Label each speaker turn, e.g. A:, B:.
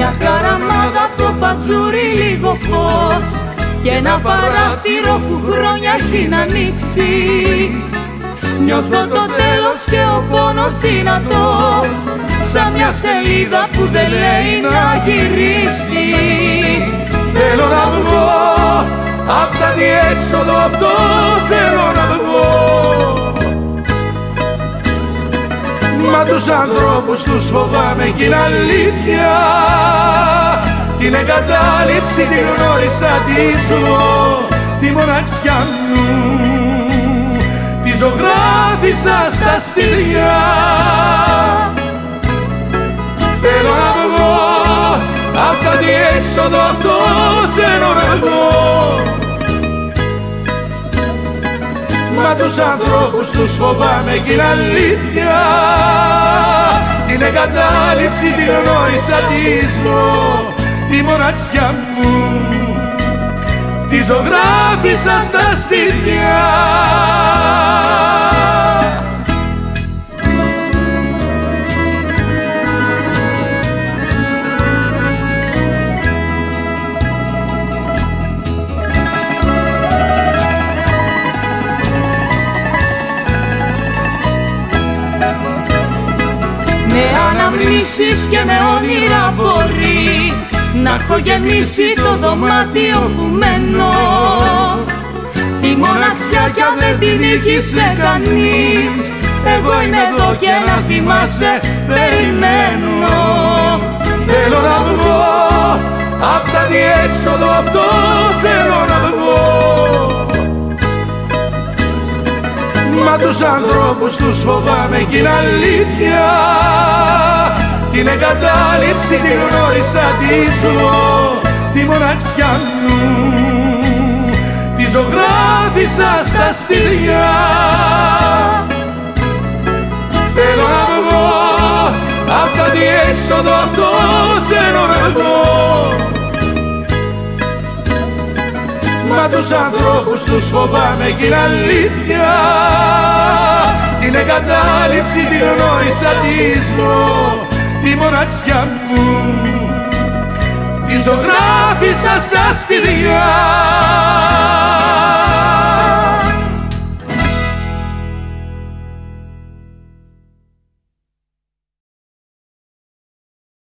A: Μια χαραμάδα το πατζούρι λίγο φως Και ένα παράθυρο που χρόνια έχει να ανοίξει. Νιώθω το τέλος και ο πόνος δυνατός Σαν μια σελίδα που δεν λέει να γυρίσει.
B: Θέλω να βγω απ' τα διέξοδο αυτό θέλω να βγω τους ανθρώπους τους φοβάμαι κι είναι αλήθεια. Την εγκατάλειψη την γνώρισα τη ζω Τη μοναξιά μου. Τη ζωγράφισα στα στυλιά Θέλω να βγω απ' τα διέξοδο αυτό θέλω να βγω Μα τους ανθρώπους τους φοβάμαι κι είναι αλήθεια. Την εγκατάλειψη τη γνώρισα τη ζω Τη μοναξιά μου. Τη ζωγράφισα στα στήθια
A: αναμνήσεις και με όνειρα μπορεί Να έχω γεμίσει το δωμάτιο που μένω. Τη μοναξιά κι αν δεν την νίκησε κανείς Εγώ είμαι εδώ και να θυμάσαι περιμένω.
B: Θέλω να βγω απ' τα διέξοδο αυτό θέλω να βγω. Μα τους ανθρώπους τους φοβάμαι κι είναι αλήθεια Την εγκατάλειψη τη γνώρισα τη ζω Τη μοναξιά μου. Τη ζωγράφισα στα στυλιά Θέλω να βγω απ' τα διέξοδο αυτό θέλω να βγω Μα τους ανθρώπους τους φοβάμαι κι είναι αλήθεια. Την εγκατάλειψη τη γνώρισα τη ζω Τη μοναξιά μου. Τη ζωγράφισα στα στυλιά